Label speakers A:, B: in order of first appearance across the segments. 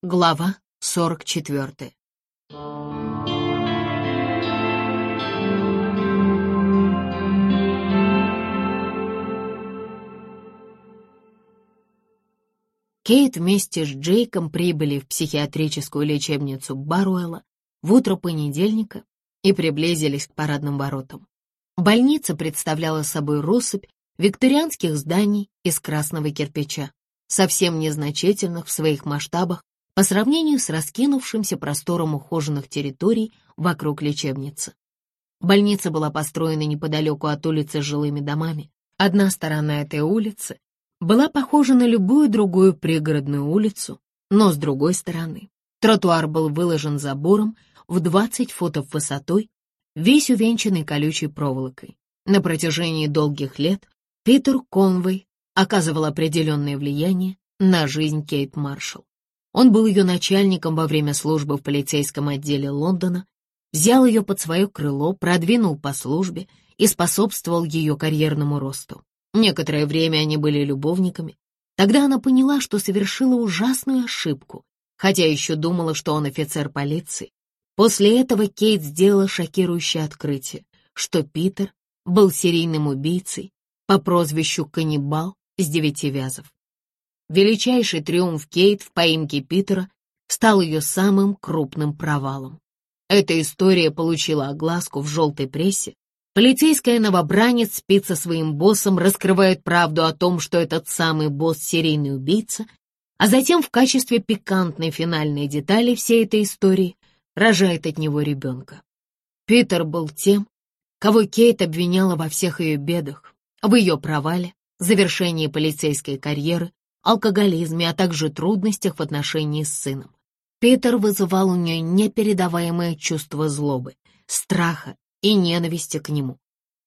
A: Глава 44 Кейт вместе с Джейком прибыли в психиатрическую лечебницу Баруэлла в утро понедельника и приблизились к парадным воротам. Больница представляла собой россыпь викторианских зданий из красного кирпича, совсем незначительных в своих масштабах по сравнению с раскинувшимся простором ухоженных территорий вокруг лечебницы. Больница была построена неподалеку от улицы с жилыми домами. Одна сторона этой улицы была похожа на любую другую пригородную улицу, но с другой стороны тротуар был выложен забором в 20 футов высотой, весь увенчанный колючей проволокой. На протяжении долгих лет Питер Конвей оказывал определенное влияние на жизнь Кейт Маршалл. Он был ее начальником во время службы в полицейском отделе Лондона, взял ее под свое крыло, продвинул по службе и способствовал ее карьерному росту. Некоторое время они были любовниками. Тогда она поняла, что совершила ужасную ошибку, хотя еще думала, что он офицер полиции. После этого Кейт сделала шокирующее открытие, что Питер был серийным убийцей по прозвищу Каннибал с девяти вязов. Величайший триумф Кейт в поимке Питера стал ее самым крупным провалом. Эта история получила огласку в желтой прессе. Полицейская новобранец спит со своим боссом, раскрывает правду о том, что этот самый босс — серийный убийца, а затем в качестве пикантной финальной детали всей этой истории рожает от него ребенка. Питер был тем, кого Кейт обвиняла во всех ее бедах, в ее провале, завершении полицейской карьеры, алкоголизме, а также трудностях в отношении с сыном. Питер вызывал у нее непередаваемое чувство злобы, страха и ненависти к нему.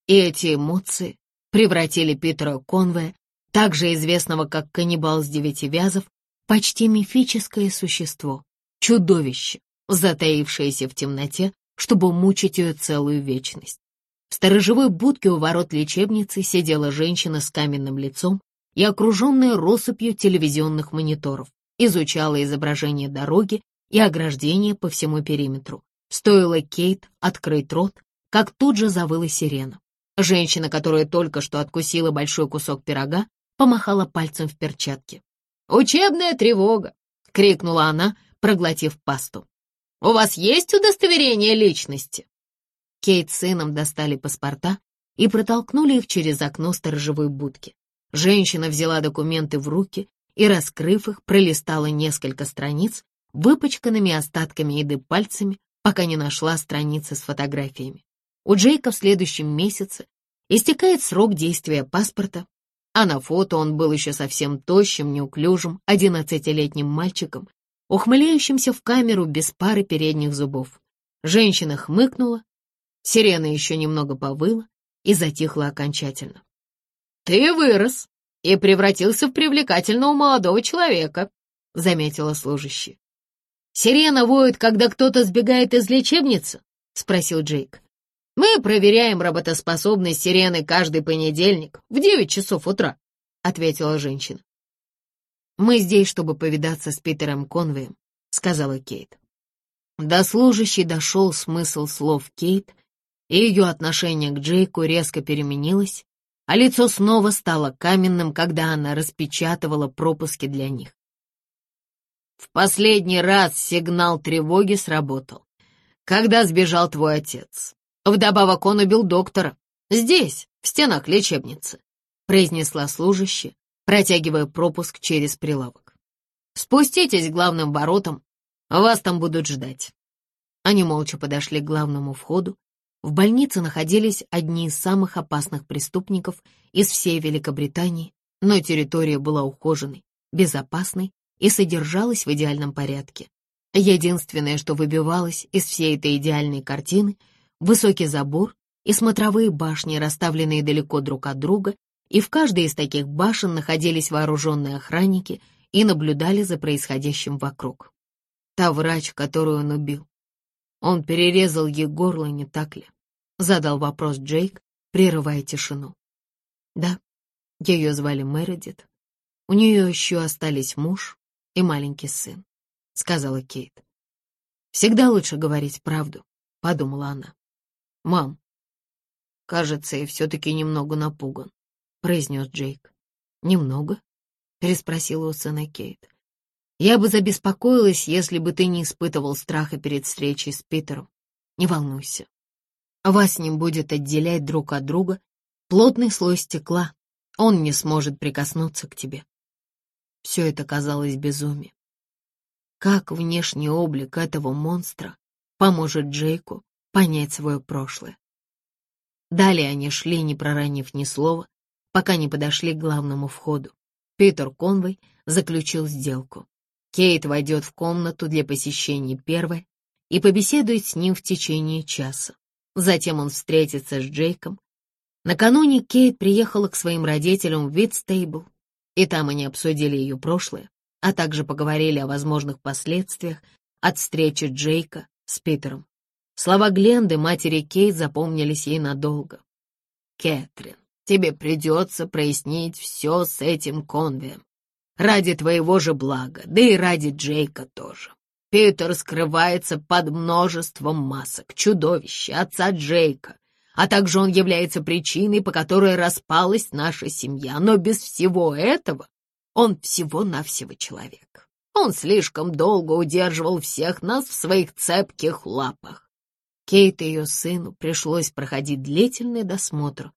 A: И эти эмоции превратили Питера Конвея, также известного как каннибал с девяти вязов, почти мифическое существо, чудовище, затаившееся в темноте, чтобы мучить ее целую вечность. В сторожевой будке у ворот лечебницы сидела женщина с каменным лицом и окруженная россыпью телевизионных мониторов, изучала изображение дороги и ограждения по всему периметру. Стоило Кейт открыть рот, как тут же завыла сирена. Женщина, которая только что откусила большой кусок пирога, помахала пальцем в перчатке. «Учебная тревога!» — крикнула она, проглотив пасту. «У вас есть удостоверение личности?» Кейт с сыном достали паспорта и протолкнули их через окно сторожевой будки. Женщина взяла документы в руки и, раскрыв их, пролистала несколько страниц выпачканными остатками еды пальцами, пока не нашла страницы с фотографиями. У Джейка в следующем месяце истекает срок действия паспорта, а на фото он был еще совсем тощим, неуклюжим, одиннадцатилетним мальчиком, ухмыляющимся в камеру без пары передних зубов. Женщина хмыкнула, сирена еще немного повыла и затихла окончательно. «Ты вырос и превратился в привлекательного молодого человека», — заметила служащая. «Сирена воет, когда кто-то сбегает из лечебницы?» — спросил Джейк. «Мы проверяем работоспособность сирены каждый понедельник в девять часов утра», — ответила женщина. «Мы здесь, чтобы повидаться с Питером Конвеем», — сказала Кейт. До служащей дошел смысл слов Кейт, и ее отношение к Джейку резко переменилось, а лицо снова стало каменным, когда она распечатывала пропуски для них. В последний раз сигнал тревоги сработал, когда сбежал твой отец. Вдобавок он убил доктора. Здесь, в стенах лечебницы, произнесла служащая, протягивая пропуск через прилавок. Спуститесь к главным воротам, вас там будут ждать. Они молча подошли к главному входу, в больнице находились одни из самых опасных преступников из всей Великобритании, но территория была ухоженной, безопасной и содержалась в идеальном порядке. Единственное, что выбивалось из всей этой идеальной картины — высокий забор и смотровые башни, расставленные далеко друг от друга, и в каждой из таких башен находились вооруженные охранники и наблюдали за происходящим вокруг. Та врач, которую он убил, он перерезал ей горло, не так ли? Задал вопрос Джейк, прерывая тишину. Да, ее звали Мередит. У нее еще остались муж и маленький сын. — сказала Кейт. «Всегда лучше говорить правду», — подумала она. «Мам, кажется, я все-таки немного напуган», — произнес Джейк. «Немного?» — переспросила у сына Кейт. «Я бы забеспокоилась, если бы ты не испытывал страха перед встречей с Питером. Не волнуйся. Вас с ним будет отделять друг от друга плотный слой стекла. Он не сможет прикоснуться к тебе». Все это казалось безумием. Как внешний облик этого монстра поможет Джейку понять свое прошлое? Далее они шли, не проранив ни слова, пока не подошли к главному входу. Питер Конвей заключил сделку. Кейт войдет в комнату для посещения первой и побеседует с ним в течение часа. Затем он встретится с Джейком. Накануне Кейт приехала к своим родителям в Витстейбл, и там они обсудили ее прошлое, а также поговорили о возможных последствиях от встречи Джейка с Питером. Слова Гленды, матери Кейт, запомнились ей надолго. «Кэтрин, тебе придется прояснить все с этим конвием. Ради твоего же блага, да и ради Джейка тоже. Питер скрывается под множеством масок, чудовища, отца Джейка, а также он является причиной, по которой распалась наша семья. Но без всего этого он всего-навсего человек. Он слишком долго удерживал всех нас в своих цепких лапах. Кейт и ее сыну пришлось проходить длительный досмотр,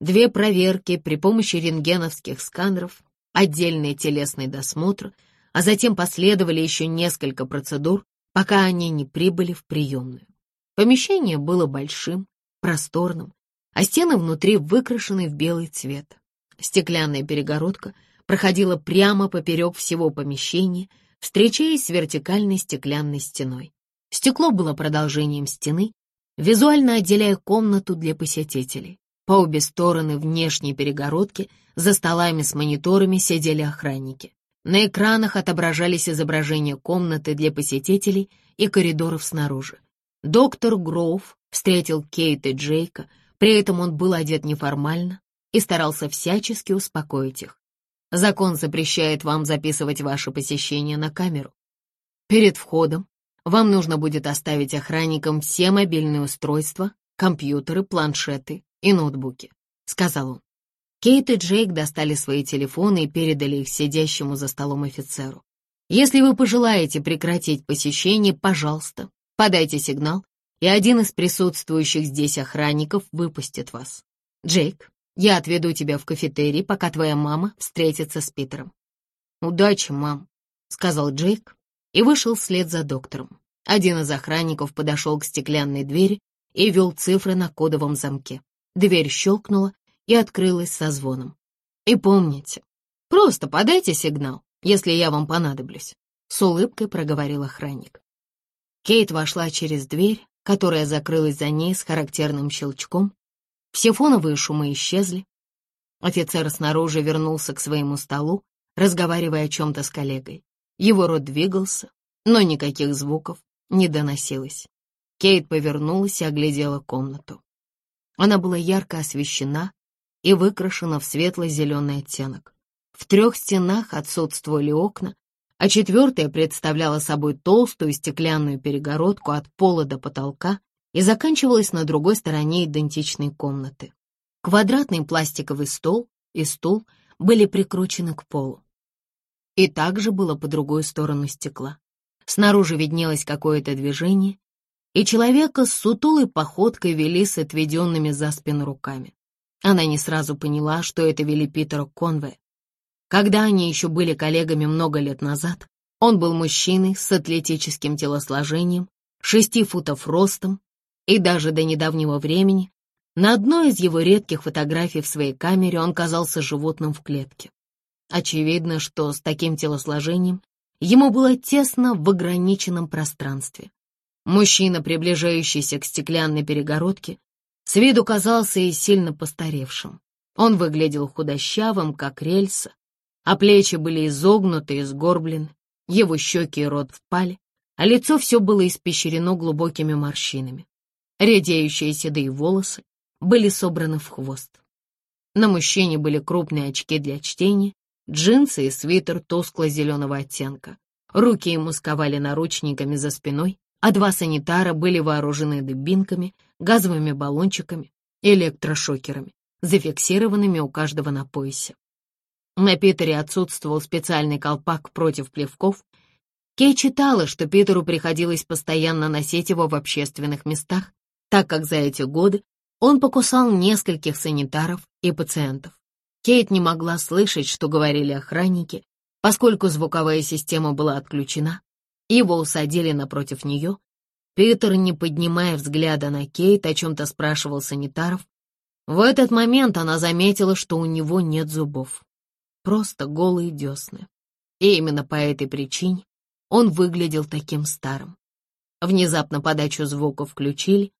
A: две проверки при помощи рентгеновских сканеров, отдельный телесный досмотр, а затем последовали еще несколько процедур, пока они не прибыли в приемную. Помещение было большим, просторным, а стены внутри выкрашены в белый цвет. Стеклянная перегородка — проходила прямо поперек всего помещения, встречаясь с вертикальной стеклянной стеной. Стекло было продолжением стены, визуально отделяя комнату для посетителей. По обе стороны внешней перегородки за столами с мониторами сидели охранники. На экранах отображались изображения комнаты для посетителей и коридоров снаружи. Доктор Гроув встретил Кейт и Джейка, при этом он был одет неформально и старался всячески успокоить их. Закон запрещает вам записывать ваше посещение на камеру. Перед входом вам нужно будет оставить охранникам все мобильные устройства, компьютеры, планшеты и ноутбуки», — сказал он. Кейт и Джейк достали свои телефоны и передали их сидящему за столом офицеру. «Если вы пожелаете прекратить посещение, пожалуйста, подайте сигнал, и один из присутствующих здесь охранников выпустит вас. Джейк, я отведу тебя в кафетерий, пока твоя мама встретится с Питером. «Удачи, мам», — сказал Джейк и вышел вслед за доктором. Один из охранников подошел к стеклянной двери и ввел цифры на кодовом замке. Дверь щелкнула и открылась со звоном. «И помните, просто подайте сигнал, если я вам понадоблюсь», — с улыбкой проговорил охранник. Кейт вошла через дверь, которая закрылась за ней с характерным щелчком, все фоновые шумы исчезли. Офицер снаружи вернулся к своему столу, разговаривая о чем-то с коллегой. Его рот двигался, но никаких звуков не доносилось. Кейт повернулась и оглядела комнату. Она была ярко освещена и выкрашена в светло-зеленый оттенок. В трех стенах отсутствовали окна, а четвертая представляла собой толстую стеклянную перегородку от пола до потолка и заканчивалась на другой стороне идентичной комнаты. Квадратный пластиковый стол и стул были прикручены к полу. И также было по другую сторону стекла. Снаружи виднелось какое-то движение, и человека с сутулой походкой вели с отведенными за спину руками. Она не сразу поняла, что это вели Питера Конве. Когда они еще были коллегами много лет назад, он был мужчиной с атлетическим телосложением, шести футов ростом, и даже до недавнего времени на одной из его редких фотографий в своей камере он казался животным в клетке. Очевидно, что с таким телосложением ему было тесно в ограниченном пространстве. Мужчина, приближающийся к стеклянной перегородке, с виду казался и сильно постаревшим. Он выглядел худощавым, как рельса, а плечи были изогнуты и сгорблены, его щеки и рот впали, а лицо все было испещрено глубокими морщинами. Редеющие седые волосы были собраны в хвост. На мужчине были крупные очки для чтения, джинсы и свитер тускло-зеленого оттенка. Руки ему сковали наручниками за спиной, а два санитара были вооружены дубинками, газовыми баллончиками электрошокерами, зафиксированными у каждого на поясе. На Питере отсутствовал специальный колпак против плевков. Кей читала, что Питеру приходилось постоянно носить его в общественных местах, так как за эти годы он покусал нескольких санитаров и пациентов. Кейт не могла слышать, что говорили охранники, поскольку звуковая система была отключена. Его усадили напротив нее. Питер, не поднимая взгляда на Кейт, о чем-то спрашивал санитаров. В этот момент она заметила, что у него нет зубов. Просто голые десны. И именно по этой причине он выглядел таким старым. Внезапно подачу звука включили,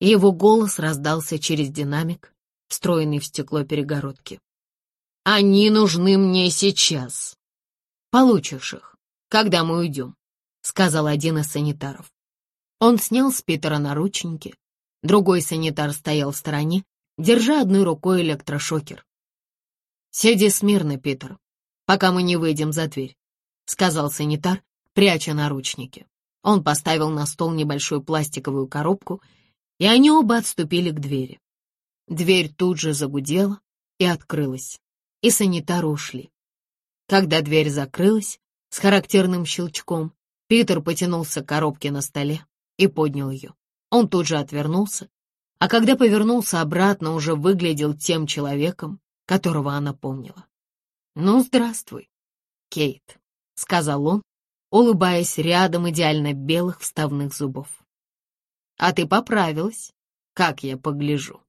A: и его голос раздался через динамик, встроенный в стекло перегородки. «Они нужны мне сейчас!» «Получишь их, когда мы уйдем», — сказал один из санитаров. Он снял с Питера наручники. Другой санитар стоял в стороне, держа одной рукой электрошокер. «Сиди смирно, Питер, пока мы не выйдем за дверь», — сказал санитар, пряча наручники. Он поставил на стол небольшую пластиковую коробку и они оба отступили к двери. Дверь тут же загудела и открылась, и санитары ушли. Когда дверь закрылась, с характерным щелчком, Питер потянулся к коробке на столе и поднял ее. Он тут же отвернулся, а когда повернулся обратно, уже выглядел тем человеком, которого она помнила. «Ну, здравствуй, Кейт», — сказал он, улыбаясь рядом идеально белых вставных зубов. А ты поправилась, как я погляжу.